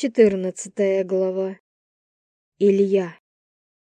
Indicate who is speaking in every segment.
Speaker 1: Четырнадцатая глава. Илья.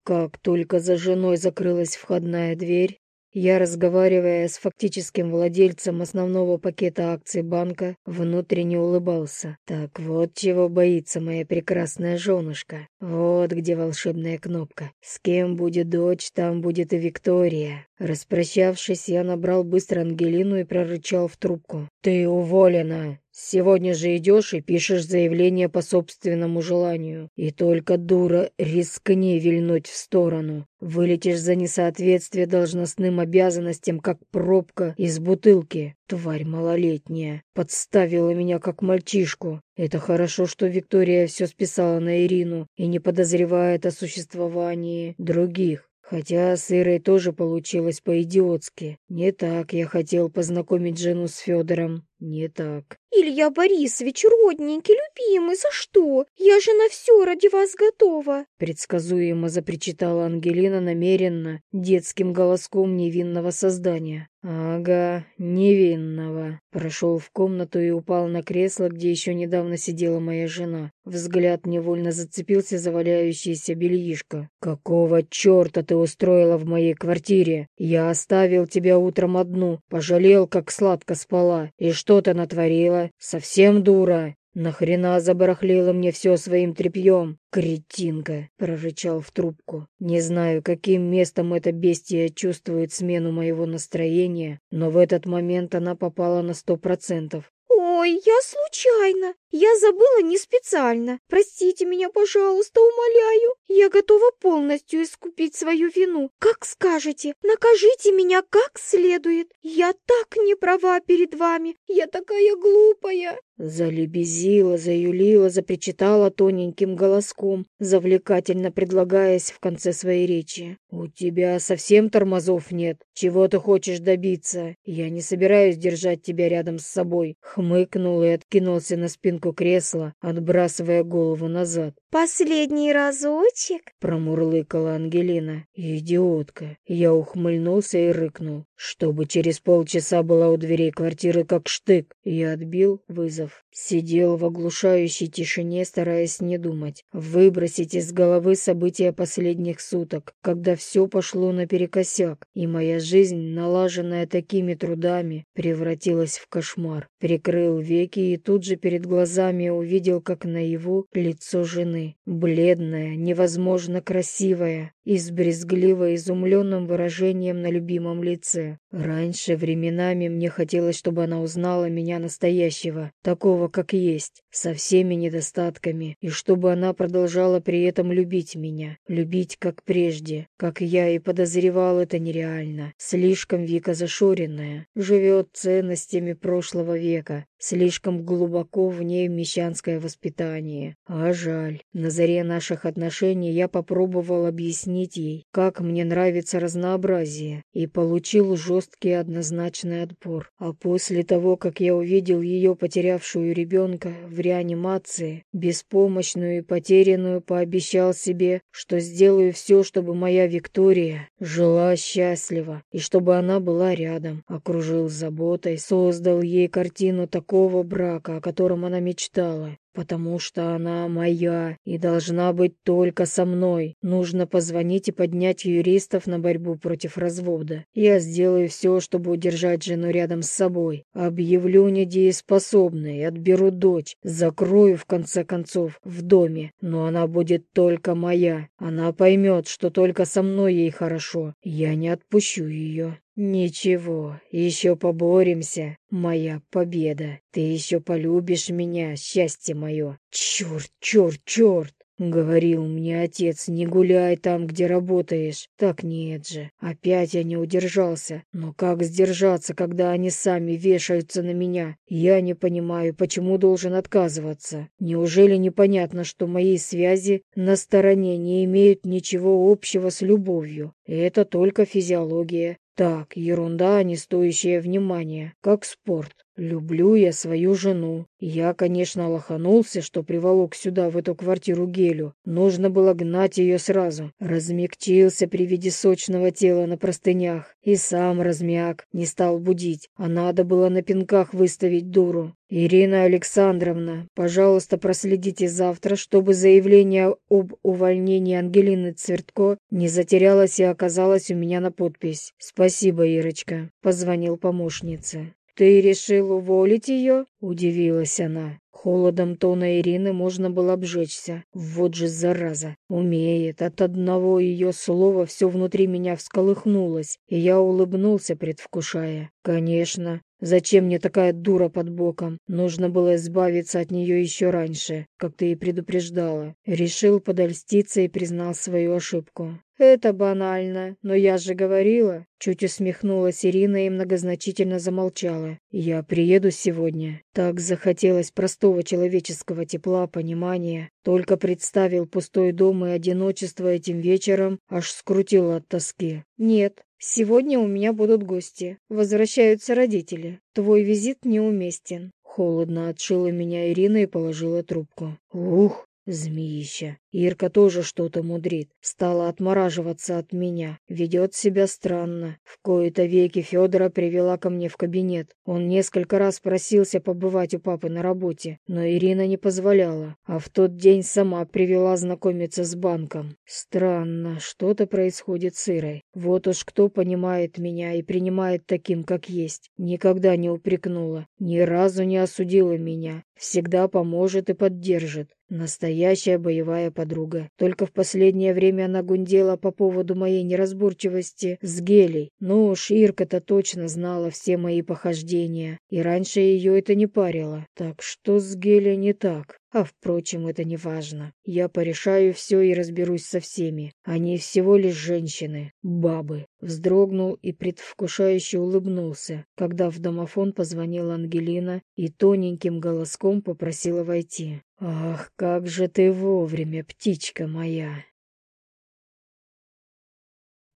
Speaker 1: Как только за женой закрылась входная дверь, я, разговаривая с фактическим владельцем основного пакета акций банка, внутренне улыбался. Так вот чего боится моя прекрасная женушка. Вот где волшебная кнопка. С кем будет дочь, там будет и Виктория. Распрощавшись, я набрал быстро Ангелину и прорычал в трубку. «Ты уволена!» Сегодня же идешь и пишешь заявление по собственному желанию. И только, дура, рискни вильнуть в сторону. Вылетишь за несоответствие должностным обязанностям, как пробка из бутылки. Тварь малолетняя. Подставила меня, как мальчишку. Это хорошо, что Виктория все списала на Ирину и не подозревает о существовании других. Хотя с Ирой тоже получилось по-идиотски. Не так я хотел познакомить жену с Федором. Не так.
Speaker 2: «Илья Борисович, родненький, любимый, за что? Я же на все ради вас готова!»
Speaker 1: Предсказуемо запричитала Ангелина намеренно, детским голоском невинного создания. «Ага, невинного». Прошел в комнату и упал на кресло, где еще недавно сидела моя жена. Взгляд невольно зацепился за валяющееся бельишко. «Какого черта ты устроила в моей квартире? Я оставил тебя утром одну, пожалел, как сладко спала. И что ты натворила? Совсем дура!» «Нахрена забарахлила мне все своим тряпьем? Кретинка!» — прорычал в трубку. Не знаю, каким местом эта бестия чувствует смену моего настроения, но в этот момент она попала на сто процентов.
Speaker 2: «Ой, я случайно! Я забыла не специально! Простите меня, пожалуйста, умоляю! Я готова полностью искупить свою вину! Как скажете, накажите меня как следует! Я так не права перед вами! Я такая глупая!»
Speaker 1: Залебезила, заюлила, запричитала тоненьким голоском, завлекательно предлагаясь в конце своей речи. «У тебя совсем тормозов нет? Чего ты хочешь добиться? Я не собираюсь держать тебя рядом с собой», — хмыкнул и откинулся на спинку кресла, отбрасывая голову назад.
Speaker 2: «Последний разочек?»
Speaker 1: — промурлыкала Ангелина. «Идиотка!» Я ухмыльнулся и рыкнул, чтобы через полчаса была у дверей квартиры как штык. Я отбил вызов. Сидел в оглушающей тишине, стараясь не думать. Выбросить из головы события последних суток, когда все пошло наперекосяк, и моя жизнь, налаженная такими трудами, превратилась в кошмар. Прикрыл веки и тут же перед глазами увидел, как наяву лицо жены. Бледная, невозможно красивая и с брезгливо изумленным выражением на любимом лице. Раньше временами мне хотелось, чтобы она узнала меня настоящего, такого, как есть, со всеми недостатками, и чтобы она продолжала при этом любить меня, любить как прежде, как я и подозревал, это нереально. Слишком Вика зашоренная, живет ценностями прошлого века, слишком глубоко в ней мещанское воспитание. А жаль, на заре наших отношений я попробовал объяснить ей, как мне нравится разнообразие, и получил жесткий однозначный отпор. А после того, как я увидел ее потерявшую ребенка в реанимации, беспомощную и потерянную, пообещал себе, что сделаю все, чтобы моя Виктория жила счастливо и чтобы она была рядом. Окружил заботой, создал ей картину такого брака, о котором она мечтала, потому что она моя и должна быть только со мной. Нужно позвонить и поднять юристов на борьбу против развода. Я сделаю все, чтобы удержать жену рядом с собой. Объявлю недееспособной, отберу дочь, закрою в конце концов в доме, но она будет только моя. Она поймет, что только со мной ей хорошо. Я не отпущу ее. «Ничего, еще поборемся, моя победа. Ты еще полюбишь меня, счастье мое. Черт, черт, черт!» Говорил мне отец, не гуляй там, где работаешь. Так нет же. Опять я не удержался. Но как сдержаться, когда они сами вешаются на меня? Я не понимаю, почему должен отказываться. Неужели непонятно, что мои связи на стороне не имеют ничего общего с любовью? Это только физиология. Так, ерунда, не стоящая внимания, как спорт. Люблю я свою жену. Я, конечно, лоханулся, что приволок сюда, в эту квартиру Гелю. Нужно было гнать ее сразу. Размягчился при виде сочного тела на простынях. И сам размяк, не стал будить. А надо было на пинках выставить дуру. «Ирина Александровна, пожалуйста, проследите завтра, чтобы заявление об увольнении Ангелины Цвертко не затерялось и оказалось у меня на подпись. Спасибо, Ирочка», — позвонил помощнице. «Ты решил уволить ее?» — удивилась она. Холодом тона Ирины можно было обжечься. Вот же зараза. Умеет. От одного ее слова все внутри меня всколыхнулось, и я улыбнулся, предвкушая. Конечно. Зачем мне такая дура под боком? Нужно было избавиться от нее еще раньше, как ты и предупреждала. Решил подольститься и признал свою ошибку. «Это банально, но я же говорила». Чуть усмехнулась Ирина и многозначительно замолчала. «Я приеду сегодня». Так захотелось простого человеческого тепла, понимания. Только представил пустой дом и одиночество этим вечером, аж скрутило от тоски. «Нет, сегодня у меня будут гости. Возвращаются родители. Твой визит неуместен». Холодно отшила меня Ирина и положила трубку. «Ух, Змеища. Ирка тоже что-то мудрит. Стала отмораживаться от меня. Ведет себя странно. В кои-то веки Федора привела ко мне в кабинет. Он несколько раз просился побывать у папы на работе, но Ирина не позволяла. А в тот день сама привела знакомиться с банком. Странно, что-то происходит с Ирой. Вот уж кто понимает меня и принимает таким, как есть. Никогда не упрекнула. Ни разу не осудила меня. Всегда поможет и поддержит. Настоящая боевая подруга. Только в последнее время она гундела по поводу моей неразборчивости с Гелей. Ну уж Ирка-то точно знала все мои похождения. И раньше ее это не парило. Так что с Гелей не так? А, впрочем, это не важно. Я порешаю все и разберусь со всеми. Они всего лишь женщины, бабы. Вздрогнул и предвкушающе улыбнулся, когда в домофон позвонила Ангелина и тоненьким голоском попросила войти. «Ах, как же ты вовремя, птичка моя!»